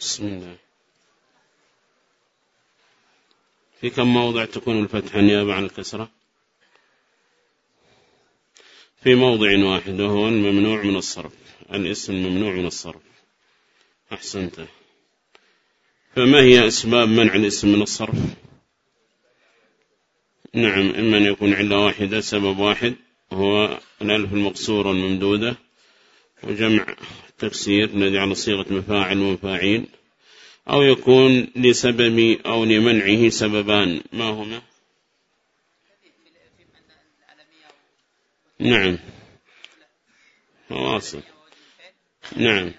بسم الله. في كم موضع تكون الفتحة نيابة عن الكسرة؟ في موضع واحد وهو الممنوع من الصرف. الاسم الممنوع من الصرف. أحسنت. فما هي أسباب منع الاسم من الصرف؟ نعم إما أن يكون علة واحدة سبب واحد هو الألف المقصورة الممدودة وجمع تفسير على صيغة مفاعل ومفاعيل أو يكون لسبب أو لمنعه سببان ما هما؟ نعم. واصل. نعم.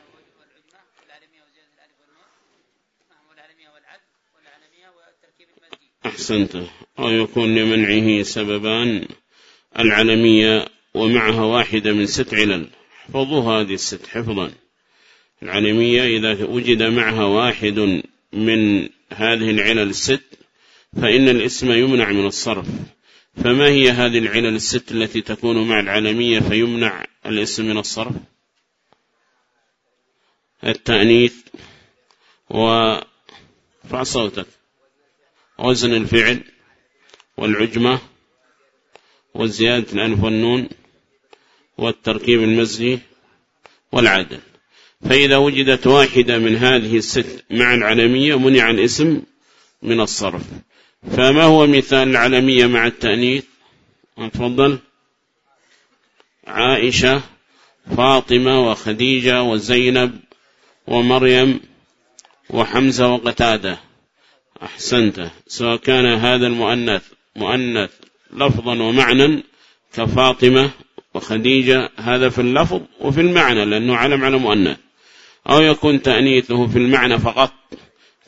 أحسنت. أو يكون لمنعه سببان العلمية ومعها واحدة من ست علل. احفظوا هذه الست حفظا. العلمية إذا وجد معها واحد من هذه العلل الست فإن الاسم يمنع من الصرف. فما هي هذه العلل الست التي تكون مع العلمية فيمنع الاسم من الصرف؟ التأنيث ورفع صوتك. وزن الفعل والعجمة وزيادة الأنف والنون. والتركيب المزلي والعدل. فإذا وجدت واحدة من هذه الست مع العلمية منع الاسم من الصرف. فما هو مثال العلمية مع التأنيث؟ تفضل. عائشة فاطمة وخديجة وزينب ومريم وحمزة وقتادة. أحسنت. سواء كان هذا المؤنث مؤنث لفظا ومعنى كفاطمة وخديجة هذا في اللفظ وفي المعنى لأنه علم على مؤنث. أو يكون تأنيثه في المعنى فقط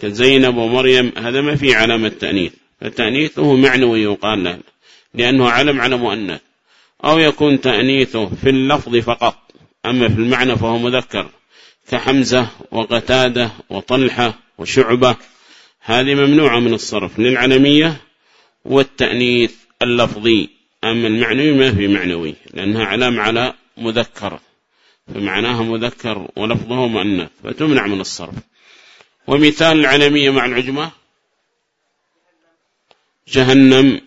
كزينب ومريم هذا ما في علامة تأنيث. فتأنيثه معنوي يقال له لأنه علم على مؤنث. أو يكون تأنيثه في اللفظ فقط أما في المعنى فهو مذكر كحمزة وقتادة وطلحة وشعبة. هذه ممنوعة من الصرف للعلمية والتأنيث اللفظي. أما المعنوي ما في معنوي؟ لأنها علام على مذكر فمعناها مذكر ولفظه مؤنث فتمنع من الصرف. ومثال العلمية مع العجمة جهنم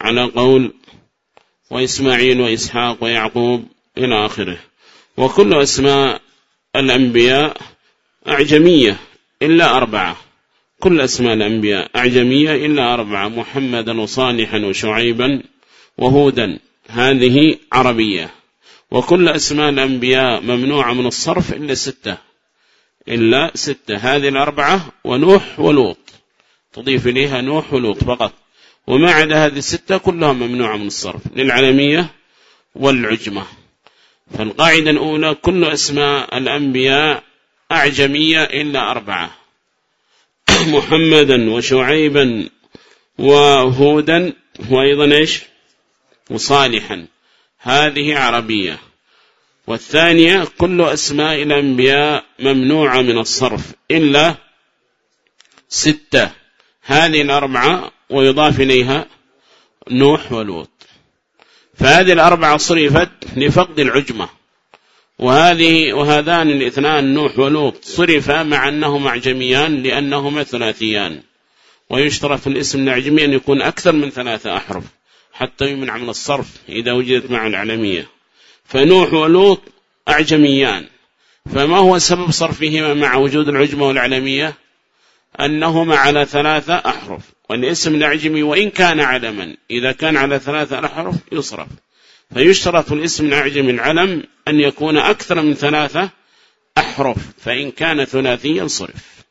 على قول وإسماعيل وإسحاق ويعقوب إلى آخره. وكل أسماء الأنبياء أعجمية إلا أربعة. كل أسماء الأنبياء أعجمية إلا أربعة محمدا وصالحا وشعيبا. وهودا هذه عربية. وكل أسماء الأنبياء ممنوعة من الصرف إلا ستة. إلا ستة هذه الأربعة ونوح ولوط. تضيف إليها نوح ولوط فقط. وما عدا هذه الستة كلها ممنوعة من الصرف للعلمية والعجمة. فالقاعدة الأولى كل أسماء الأنبياء أعجمية إلا أربعة. محمدا وشعيبا وهودا وأيضا إيش؟ وصالحا. هذه عربية. والثانية كل أسماء الأنبياء ممنوعة من الصرف إلا ستة. هذه الأربعة ويضاف إليها نوح ولوط. فهذه الأربعة صرفت لفقد العجمة. وهذه وهذان الاثنان نوح ولوط صرفا مع أنهما أعجميان لأنهما ثلاثيان. ويشترط الاسم الأعجمي أن يكون أكثر من ثلاثة أحرف. حتى يمنع من الصرف إذا وجدت مع العلمية فنوح ولوط أعجميان. فما هو سبب صرفهما مع وجود العجمة والعلمية أنهما على ثلاثة أحرف. والاسم الأعجمي وإن كان علما إذا كان على ثلاثة أحرف يصرف. فيشترط الاسم الأعجمي العلم أن يكون أكثر من ثلاثة أحرف فإن كان ثلاثيا صرف.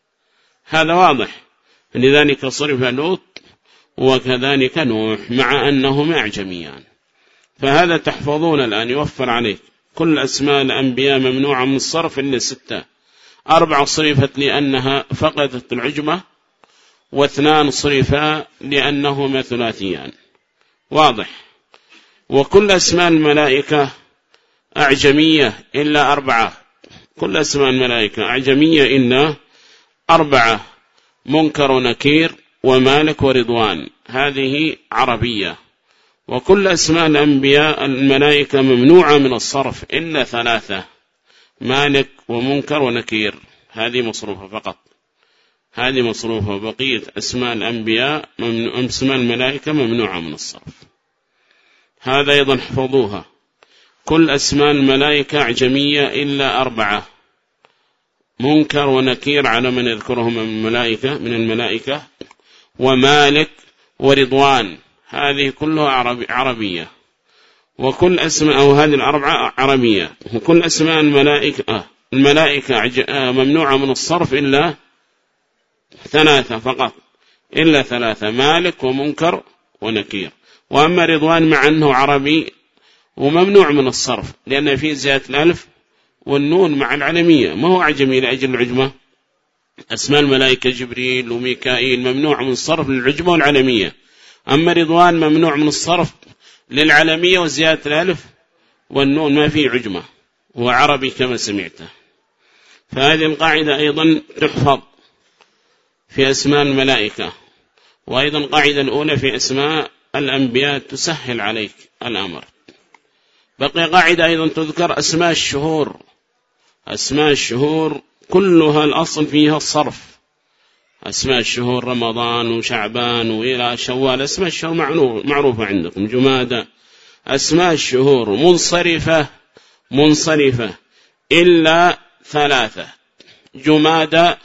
هذا واضح. لذلك صرف لوط وكذلك نوح مع أنهما أعجميان. فهذا تحفظون الآن يوفر عليك. كل أسماء الأنبياء ممنوعة من الصرف إلا ستة. أربع صرفت لأنها فقدت العجمة واثنان صرفا لأنهما ثلاثيان. واضح. وكل أسماء الملائكة أعجمية إلا أربعة. كل أسماء الملائكة أعجمية إلا أربعة. منكر ونكير ومالك ورضوان. هذه عربية. وكل أسماء الأنبياء الملائكة ممنوعة من الصرف إلا ثلاثة. مالك ومنكر ونكير. هذه مصروفة فقط. هذه مصروفة بقية أسماء الأنبياء أسماء الملائكة ممنوعة من الصرف. هذا أيضا حفظوها. كل أسماء الملائكة أعجمية إلا أربعة. منكر ونكير على من يذكرهم من الملائكة من الملائكة. ومالك ورضوان. هذه كلها عربي عربية. وكل أسماء أو هذه الأربعة عربية. وكل أسماء الملائكة آه، الملائكة آه، ممنوعة من الصرف إلا ثلاثة فقط. إلا ثلاثة مالك ومنكر ونكير. وأما رضوان مع أنه عربي وممنوع من الصرف لأن فيه زيادة الألف والنون مع العلمية. ما هو عجمي لأجل العجمة؟ أسماء الملائكة جبريل وميكائيل ممنوع من الصرف للعجمة والعلمية. أما رضوان ممنوع من الصرف للعلمية وزيادة الألف والنون ما فيه عجمة. هو عربي كما سمعته فهذه القاعدة أيضا تحفظ في أسماء الملائكة. وأيضا قاعدة الأولى في أسماء الأنبياء تسهل عليك الأمر. بقي قاعدة أيضا تذكر أسماء الشهور. أسماء الشهور كلها الأصل فيها الصرف. أسماء الشهور رمضان وشعبان وإلى شوال أسماء الشهور معروفة عندكم. جمادة أسماء الشهور منصرفة منصرفة إلا ثلاثة. جمادة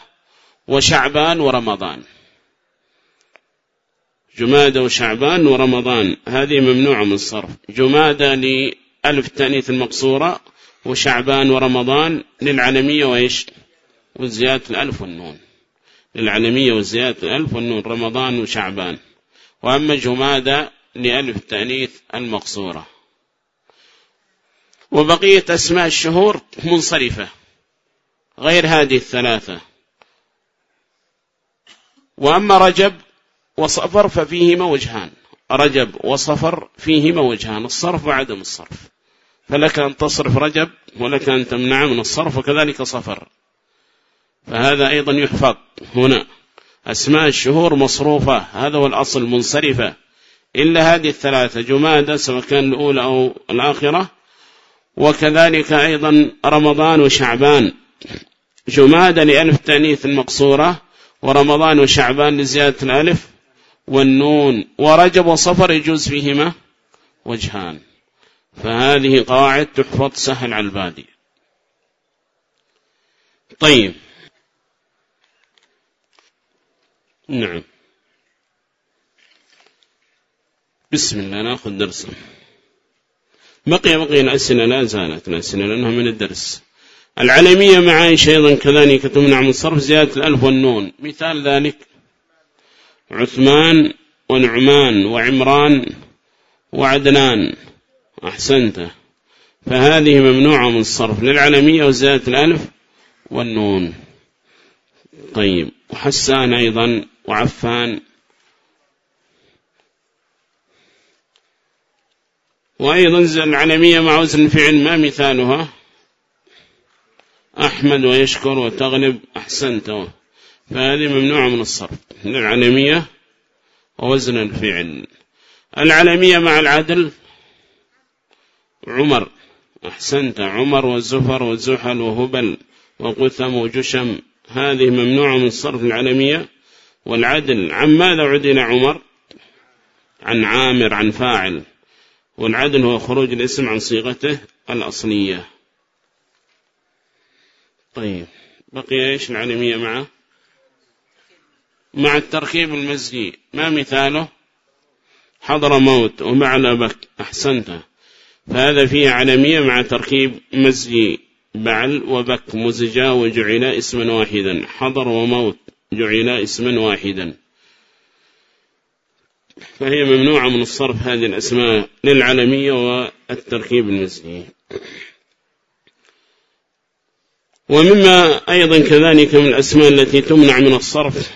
وشعبان ورمضان. جمادة وشعبان ورمضان هذه ممنوعة من الصرف. جمادة لألف التانيث المقصورة وشعبان ورمضان للعلمية وإيش؟ وزيادة الألف والنون. للعلمية وزيادة الألف والنون رمضان وشعبان. وأما جمادة لألف التأنيث المقصورة. وبقية أسماء الشهور منصرفة. غير هذه الثلاثة. وأما رجب وصفر ففيهما وجهان. رجب وصفر فيهما وجهان. الصرف وعدم الصرف. فلك أن تصرف رجب ولك أن تمنع من الصرف وكذلك صفر. فهذا أيضا يحفظ. هنا أسماء الشهور مصروفة. هذا هو الأصل منصرفة. إلا هذه الثلاثة جمادة سواء كان الأولى أو الآخرة. وكذلك أيضا رمضان وشعبان. جمادة لألف تأنيث المقصورة ورمضان وشعبان لزيادة الألف. والنون ورجب وصفر يجوز فيهما وجهان. فهذه قواعد تحفظ سهل على البادي. طيب. نعم. بسم الله نأخذ درسا بقي بقي الأسئلة لا زالت الأسئلة لأنها من الدرس. العلمية مع عائشة أيضا كذلك تمنع من صرف زيادة الألف والنون. مثال ذلك عثمان ونعمان وعمران وعدنان. أحسنت. فهذه ممنوعة من الصرف للعلمية وزيادة الألف والنون. طيب. وحسان أيضا وعفان. وأيضا العلمية مع وزن الفعل ما مثالها. أحمد ويشكر وتغلب أحسنت. فهذه ممنوعة من الصرف. للعلمية ووزن الفعل. العلمية مع العدل. عمر. أحسنت. عمر وزفر وزحل وهبل وقثم وجشم. هذه ممنوعة من الصرف العلمية والعدل عن ماذا عدل عمر؟ عن عامر عن فاعل. والعدل هو خروج الاسم عن صيغته الأصلية. طيب بقي إيش؟ العلمية معه. مع التركيب المزجي ما مثاله؟ حضر موت ومعنى بك أحسنت. فهذا فيه علمية مع تركيب مزجي بعل وبك مزجا وجعل اسما واحدا. حضر وموت. جعل اسما واحدا. فهي ممنوعة من الصرف هذه الأسماء للعلمية والتركيب المزجي ومما أيضا كذلك من الأسماء التي تمنع من الصرف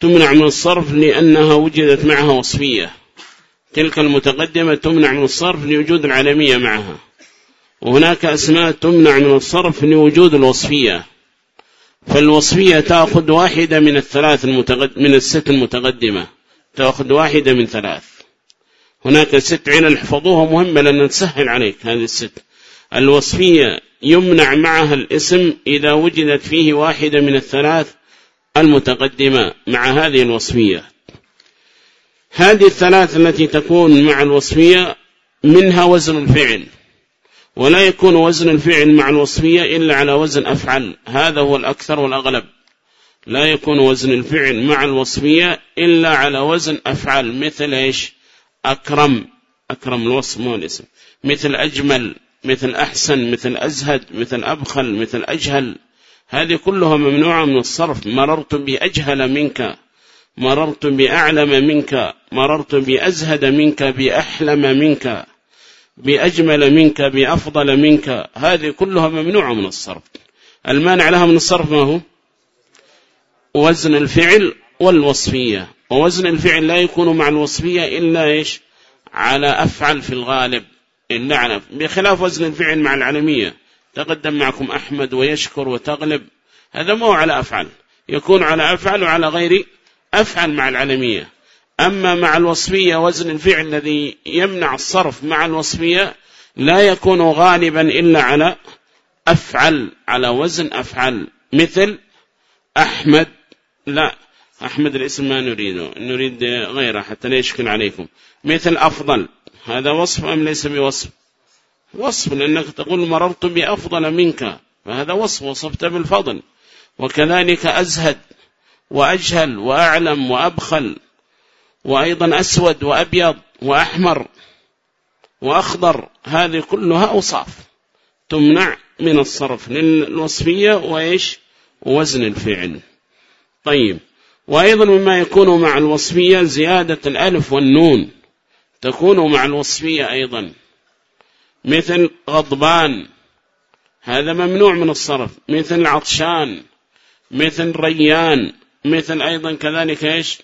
تمنع من الصرف لأنها وجدت معها وصفية. تلك المتقدمة تمنع من الصرف لوجود العالمية معها. وهناك أسماء تمنع من الصرف لوجود الوصفية. فالوصفية تأخذ واحدة من الثلاث المتقد من الست المتقدمة. تأخذ واحدة من ثلاث. هناك ست علل احفظوها مهمة لأن تسهل عليك هذه الست. الوصفية يمنع معها الاسم إذا وجدت فيه واحدة من الثلاث المتقدمة مع هذه الوصفية. هذه الثلاث التي تكون مع الوصفية منها وزن الفعل. ولا يكون وزن الفعل مع الوصفية إلا على وزن أفعل. هذا هو الأكثر والأغلب. لا يكون وزن الفعل مع الوصفية إلا على وزن أفعل. مثل إيش؟ أكرم. أكرم الوصف مو الاسم. مثل أجمل مثل أحسن مثل أزهد مثل أبخل مثل أجهل. هذه كلها ممنوعة من الصرف. مررت بأجهل منك. مررت بأعلم منك. مررت بأزهد منك بأحلم منك. بأجمل منك بأفضل منك. هذه كلها ممنوعة من الصرف. المانع لها من الصرف ما هو؟ وزن الفعل والوصفية. ووزن الفعل لا يكون مع الوصفية إلا إيش؟ على أفعل في الغالب. إلا على بخلاف وزن الفعل مع العلمية. تقدم معكم أحمد ويشكر وتغلب. هذا مو على أفعل. يكون على أفعل وعلى غير أفعل مع العلمية. أما مع الوصفية وزن الفعل الذي يمنع الصرف مع الوصفية لا يكون غالبا إلا على أفعل على وزن أفعل. مثل أحمد لا أحمد الاسم ما نريده نريد غيره حتى لا يشكل عليكم. مثل أفضل هذا وصف أم ليس بوصف؟ وصف لأنك تقول مررت بأفضل منك فهذا وصف وصفت بالفضل. وكذلك أزهد وأجهل وأعلم وأبخل. وأيضا أسود وأبيض وأحمر وأخضر. هذه كلها أوصاف تمنع من الصرف للوصفية وإيش؟ وزن الفعل. طيب. وأيضا مما يكون مع الوصفية زيادة الألف والنون. تكون مع الوصفية أيضا. مثل غضبان. هذا ممنوع من الصرف. مثل عطشان. مثل ريان. مثل أيضا كذلك إيش؟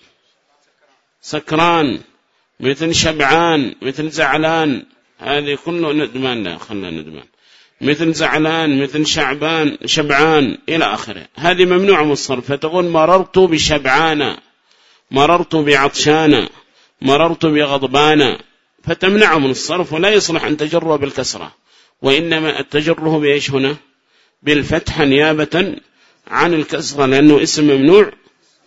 سكران مثل شبعان مثل زعلان. هذه كله ندمان لا خلنا ندمان. مثل زعلان مثل شعبان شبعان إلى آخره. هذه ممنوعة من الصرف. فتقول مررت بشبعان مررت بعطشان مررت بغضبان فتمنعه من الصرف ولا يصلح أن تجره بالكسرة. وإنما التجره بإيش هنا؟ بالفتح نيابة عن الكسرة لأنه اسم ممنوع.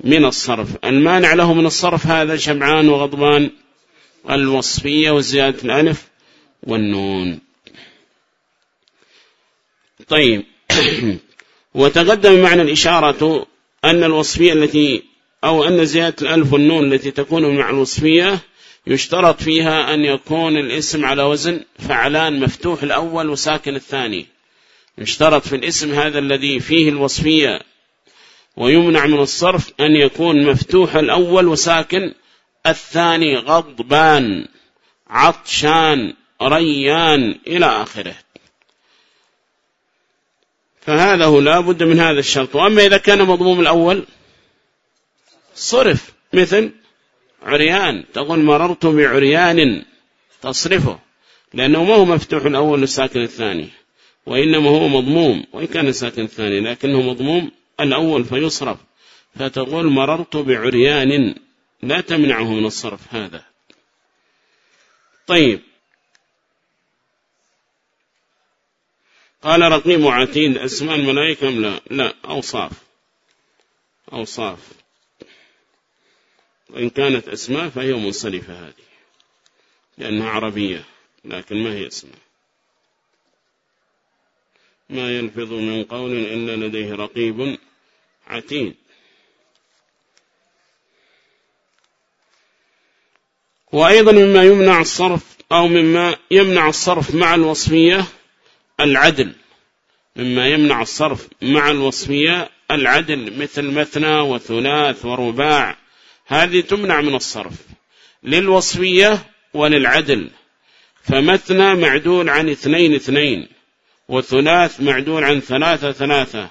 من الصرف. المانع له من الصرف هذا شبعان وغضبان الوصفية وزيادة الألف والنون. طيب. وتقدم معنى الإشارة أن الوصفية التي أو أن زيادة الألف والنون التي تكون مع الوصفية يشترط فيها أن يكون الاسم على وزن فعلان مفتوح الأول وساكن الثاني. يشترط في الاسم هذا الذي فيه الوصفية ويمنع من الصرف أن يكون مفتوح الأول وساكن الثاني غضبان عطشان ريان إلى آخره. فهذا هو لا بد من هذا الشرط. وأما إذا كان مضموم الأول صرف مثل عريان. تقول مررت بعريان تصرفه لأنه ما هو مفتوح الأول والساكن الثاني وإنما هو مضموم وإن كان ساكن الثاني لكنه مضموم الأول فيصرف. فتقول مررت بعريان لا تمنعه من الصرف هذا. طيب. قال رقيب وعتيد أسماء الملائكة لا؟ لا أوصاف. أوصاف. وإن كانت أسماء فهي منصرفة هذه لأنها عربية لكن ما هي أسماء؟ ما يلفظ من قول إلا لديه رقيب عتيد وأيضا مما يمنع الصرف أو مما يمنع الصرف مع الوصفية العدل. مما يمنع الصرف مع الوصفية العدل مثل مثنى وثلاث ورباع. هذه تمنع من الصرف للوصفية وللعدل. فمثنى معدول عن اثنين اثنين وثلاث معدول عن ثلاثة ثلاثة.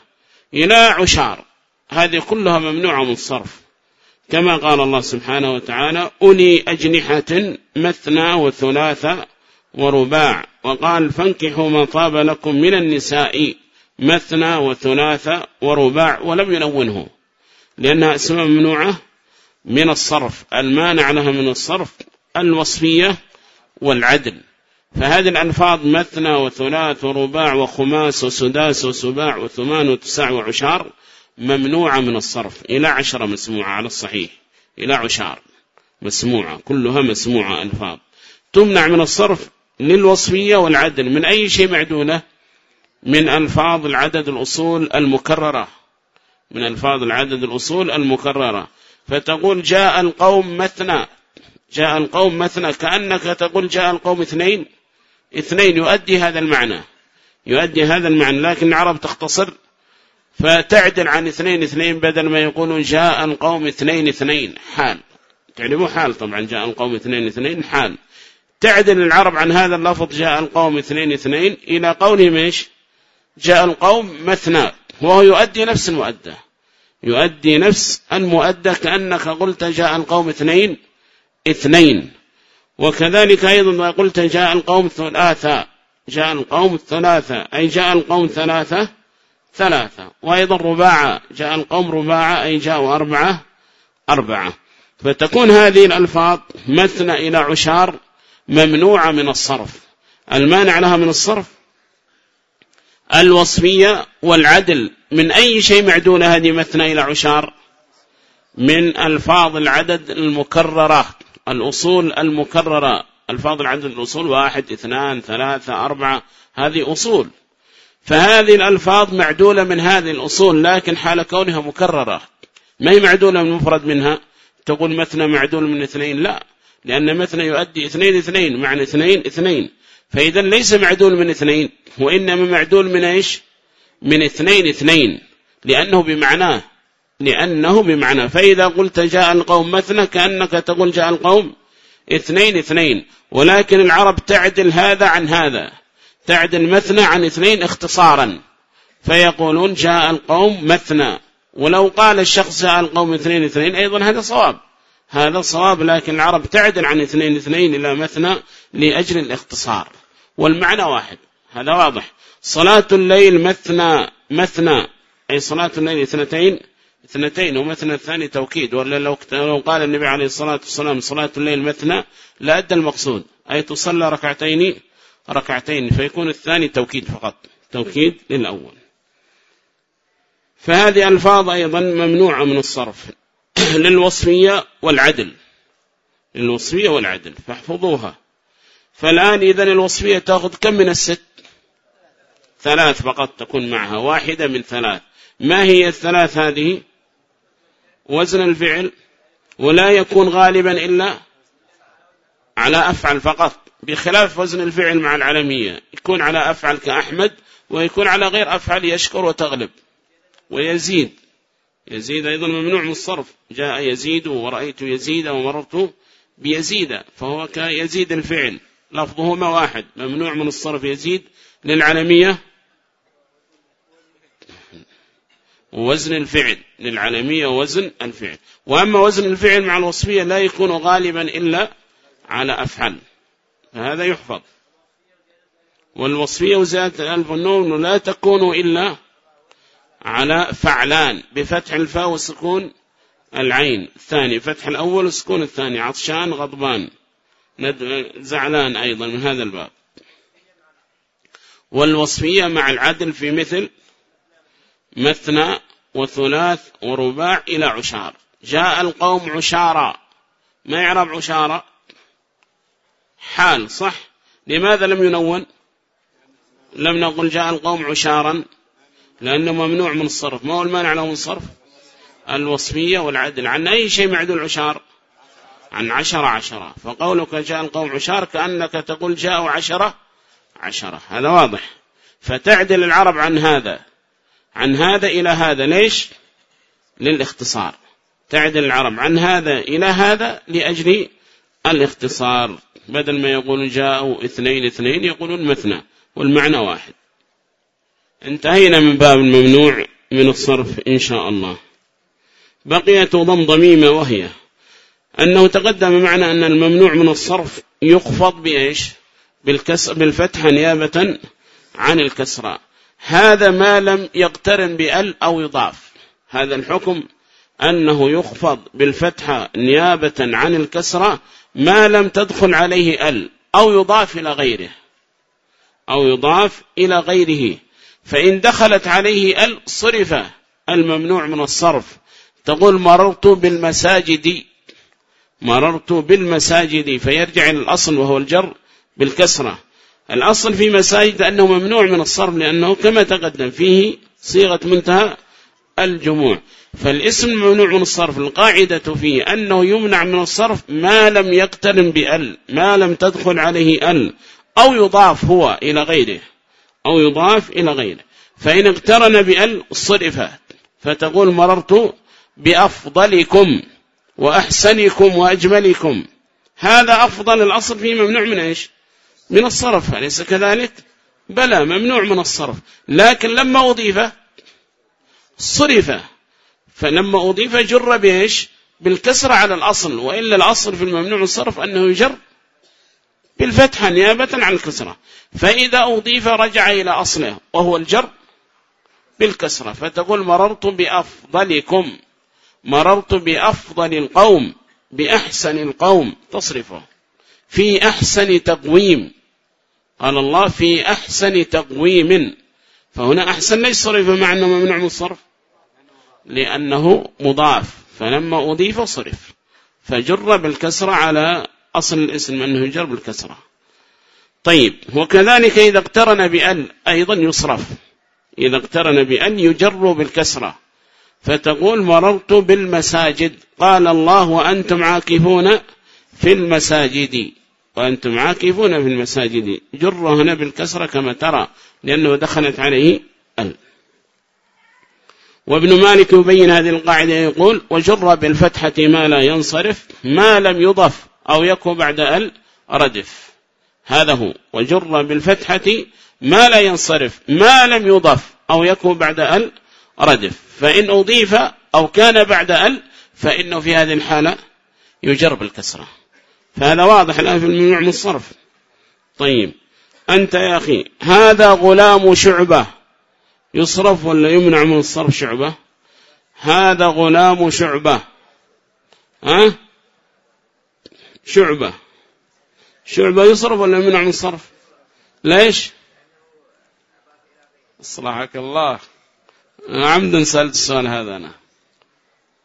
إلى عشار. هذه كلها ممنوعة من الصرف. كما قال الله سبحانه وتعالى أولي أجنحة مثنى وثلاثة ورباع. وقال فانكحوا ما طاب لكم من النساء مثنى وثلاثة ورباع ولم يلونه. لأنها اسماء ممنوعة من الصرف. المانع لها من الصرف الوصفية والعدل. فهذه الألفاظ مثنى وثلاث ورباع وخماس وسداس وسباع وثمان وتسع وعشار ممنوعة من الصرف. إلى عشرة مسموعة على الصحيح. إلى عشار مسموعة. كلها مسموعة ألفاظ. تمنع من الصرف للوصفية والعدل. من أي شيء معدولة؟ من ألفاظ العدد الأصول المكررة. من ألفاظ العدد الأصول المكررة. فتقول جاء القوم مثنى. جاء القوم مثنى. كأنك تقول جاء القوم اثنين. اثنين. يؤدي هذا المعنى. يؤدي هذا المعنى. لكن العرب تختصر فتعدل عن اثنين اثنين بدل ما يقولون جاء القوم اثنين اثنين حال. تعلموا حال طبعا جاء القوم اثنين اثنين حال. تعدل العرب عن هذا اللفظ جاء القوم اثنين اثنين إلى قولهم إيش؟ جاء القوم مثنى وهو يؤدي نفس المؤدى. يؤدي نفس المؤدى كأنك قلت جاء القوم اثنين اثنين. وكذلك أيضا ما قلت جاء القوم ثلاثة جاء القوم ثلاثة أي جاء القوم ثلاثة ثلاثة. وأيضا رباعة. جاء القوم رباعة أي جاءوا أربعة أربعة. فتكون هذه الألفاظ مثنى إلى عشار ممنوعة من الصرف. المانع لها من الصرف؟ الوصفية والعدل. من أي شيء معدون هذه مثنى إلى عشار؟ من ألفاظ العدد المكررة. الأصول المكررة. ألفاظ العدد الأصول واحد اثنان ثلاثة أربعة. هذه أصول. فهذه الألفاظ معدولة من هذه الأصول لكن حال كونها مكررة. ما هي معدولة من مفرد منها؟ تقول مثنى معدول من اثنين؟ لا لأن مثنى يؤدي اثنين اثنين معنى اثنين اثنين. فإذا ليس معدول من اثنين وإنما معدول من إيش؟ من اثنين اثنين لأنه بمعناه لأنه بمعنى. فإذا قلت جاء القوم مثنى كأنك تقول جاء القوم اثنين اثنين. ولكن العرب تعدل هذا عن هذا. تعدل مثنى عن اثنين اختصارا. فيقولون جاء القوم مثنى. ولو قال الشخص جاء القوم اثنين اثنين أيضا هذا صواب. هذا صواب لكن العرب تعدل عن اثنين اثنين إلى مثنى لأجل الاختصار. والمعنى واحد. هذا واضح. صلاة الليل مثنى مثنى. أي صلاة الليل اثنتين اثنتين ومثنى الثاني توكيد. ولا لو قال النبي عليه الصلاة والسلام صلاة الليل مثنى لا أدى المقصود. أي تصلى ركعتين ركعتين فيكون الثاني توكيد فقط توكيد للأول. فهذه ألفاظ أيضا ممنوعة من الصرف للوصفية والعدل. للوصفية والعدل فاحفظوها. فالآن إذا الوصفية تأخذ كم من الست؟ ثلاث فقط تكون معها واحدة من ثلاث. ما هي الثلاث هذه؟ وزن الفعل. ولا يكون غالبا إلا على أفعل فقط بخلاف وزن الفعل مع العلمية يكون على أفعل كأحمد ويكون على غير أفعل يشكر وتغلب. ويزيد. يزيد أيضا ممنوع من الصرف. جاء يزيد ورأيت يزيد ومررت بيزيد فهو كيزيد الفعل. لفظهما واحد. ممنوع من الصرف يزيد للعلمية وزن الفعل. للعلمية وزن الفعل. وأما وزن الفعل مع الوصفية لا يكون غالبا إلا على أفعل. فهذا يحفظ. والوصفية وزيادة الألف والنون لا تكون إلا على فعلان بفتح الفاء وسكون العين الثاني فتح الأول وسكون الثاني عطشان غضبان. زعلان أيضا من هذا الباب. والوصفية مع العدل في مثل مثنى وثلاث ورباع إلى عشار. جاء القوم عشارا. ما يعرب عشارا حال صح؟ لماذا لم ينون؟ لم نقل جاء القوم عشارا لأنه ممنوع من الصرف. ما هو المانع له من الصرف؟ الوصفية والعدل. عن أي شيء معدول عشار؟ عن عشرة عشرة. فقولك جاء القوم عشار كأنك تقول جاءوا عشرة عشرة. هذا واضح. فتعدل العرب عن هذا. عن هذا إلى هذا. ليش؟ للاختصار. تعدل العرب عن هذا إلى هذا لأجل الاختصار. بدل ما يقولون جاءوا اثنين اثنين يقولون مثنى والمعنى واحد. انتهينا من باب الممنوع من الصرف إن شاء الله. بقيت ضم ضميمة وهي أنه تقدم معنا أن الممنوع من الصرف يخفض بإيش؟ بالكسر بالفتحة نيابة عن الكسرة هذا ما لم يقترن بأل أو يضاف. هذا الحكم أنه يخفض بالفتحة نيابة عن الكسرة ما لم تدخل عليه أل أو يضاف إلى غيره أو يضاف إلى غيره. فإن دخلت عليه أل صرف الممنوع من الصرف. تقول مررت بالمساجد مررت بالمساجد. فيرجع إلى الأصل وهو الجر بالكسرة. الأصل في مساجد أنه ممنوع من الصرف لأنه كما تقدم فيه صيغة منتهى الجموع فالاسم ممنوع من الصرف. القاعدة فيه أنه يمنع من الصرف ما لم يقترن بأل ما لم تدخل عليه أل أو يضاف هو إلى غيره أو يضاف إلى غيره. فإن اقترن بأل صرفت. فتقول مررت بأفضلكم وأحسنكم وأجملكم. هذا أفضل الأصل فيه ممنوع من إيش؟ من الصرف. أليس كذلك؟ بلى ممنوع من الصرف. لكن لما أضيف صرف. فلما أضيف جر بإيش؟ بالكسر على الأصل وإلا الأصل في الممنوع الصرف أنه يجر بالفتحة نيابة عن الكسرة. فإذا أضيف رجع إلى أصله وهو الجر بالكسرة. فتقول مررت بأفضلكم مررت بأفضل القوم بأحسن القوم. تصرفه. في أحسن تقويم. قال الله في أحسن تقويم. فهنا أحسن ليس صرف مع أنه ممنوع من الصرف. لأنه مضاف. فلما أضيف صرف. فجر بالكسرة على أصل الاسم أنه يجر بالكسرة. طيب وكذلك إذا اقترن بأن أيضا يصرف. إذا اقترن بأن يجر بالكسرة. فتقول مررت بالمساجد. قال الله وأنتم عاكفون في المساجد. وأنتم عاكفون في المساجد. جر هنا بالكسرة كما ترى. لأنه دخلت عليه ال. وابن مالك يبين هذه القاعدة يقول وجر بالفتحة ما لا ينصرف ما لم يضف أو يكو بعد ال ردف. هذا هو وجر بالفتحة ما لا ينصرف ما لم يضف أو يكو بعد ال ردف. فإن أضيف أو كان بعد ال فإنه في هذه الحالة يجر بالكسرة. فهذا واضح الآن في الممنوع من الصرف. طيب. أنت يا أخي. هذا غلام شعبة. يصرف ولا يمنع من الصرف شعبة؟ هذا غلام شعبة. ها؟ شعبة. شعبة يصرف ولا يمنع من الصرف ليش؟ أصلحك الله. عمدا سألت السؤال هذا أنا.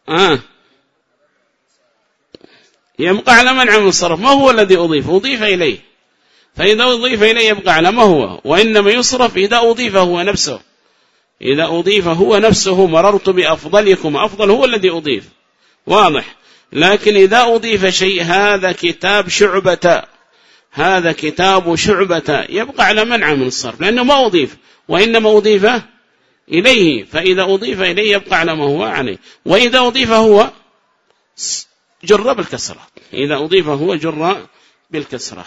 آه يبقى على منع من الصرف ما هو الذي أضيف؟ أضيف إليه. فإذا أضيف إليه يبقى على ما هو وإنما يصرف إذا أضيف هو نفسه. إذا أضيف هو نفسه مررت بأفضلكم أفضل هو الذي أضيف. واضح. لكن إذا أضيف شيء هذا كتاب شعبة. هذا كتاب شعبة. يبقى على منع من الصرف لأنه ما أضيف. وإنما أضيف إليه. فإذا أضيف إليه يبقى على ما هو عليه. وإذا أضيف هو جر بالكسرة. إذا أضيف هو جر بالكسرة.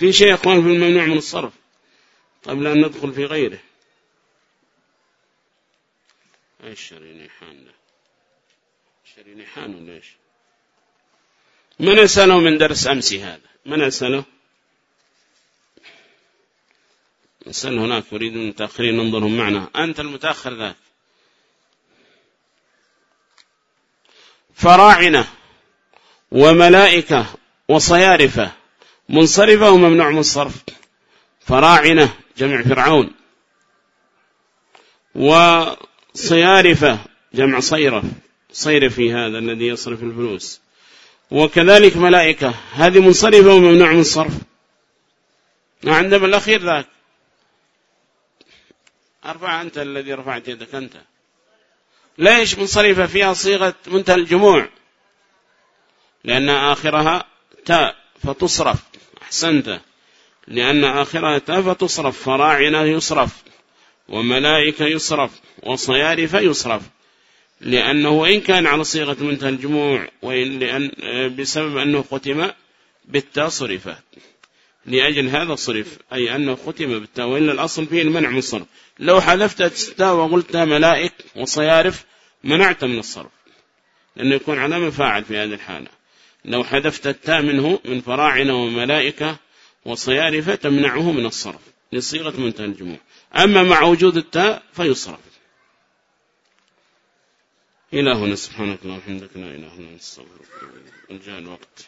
في شيء أخوان في الممنوع من الصرف قبل أن ندخل في غيره. إيش شرينيحان ده؟ شرينيحان ولا إيش؟ من أسأله من درس أمس هذا؟ من أسأله؟ نسأل هناك أريد المتأخرين ننظرهم معنا. أنت المتأخر ذاك. فراعنة وملائكة وصيارفة منصرفة وممنوع من الصرف. فراعنة جمع فرعون. وصيارفة جمع صيرف. صيرفي هذا الذي يصرف الفلوس. وكذلك ملائكة. هذه منصرفة وممنوع من الصرف. عندما الأخير ذاك. أرفع أنت الذي رفعت يدك أنت. ليش منصرفة فيها صيغة منتهى الجموع؟ لأن آخرها تاء فتصرف. أحسنت لأن آخرها تاء فتصرف فراعنة يصرف وملائكة يصرف وصيارف يصرف. لأنه وإن كان على صيغة منتهى الجموع وإن لأن بسبب أنه ختم بالتاء صرفت لأجل هذا صرف أي أنه ختم بالتاء وإلا الأصل فيه المنع من الصرف. لو حذفت التاء وقلت ملائك وصيارف منعت من الصرف. لأنه يكون علامة فاعل في هذه الحالة. لو حذفت التاء منه من فراعنة وملائكة وصيارف تمنعه من الصرف لصيغة منتهى الجموع أما مع وجود التاء فيصرف. إلهنا سبحانك اللهم وبحمدك. لا إله إلا أنت. أستغفرك الوقت.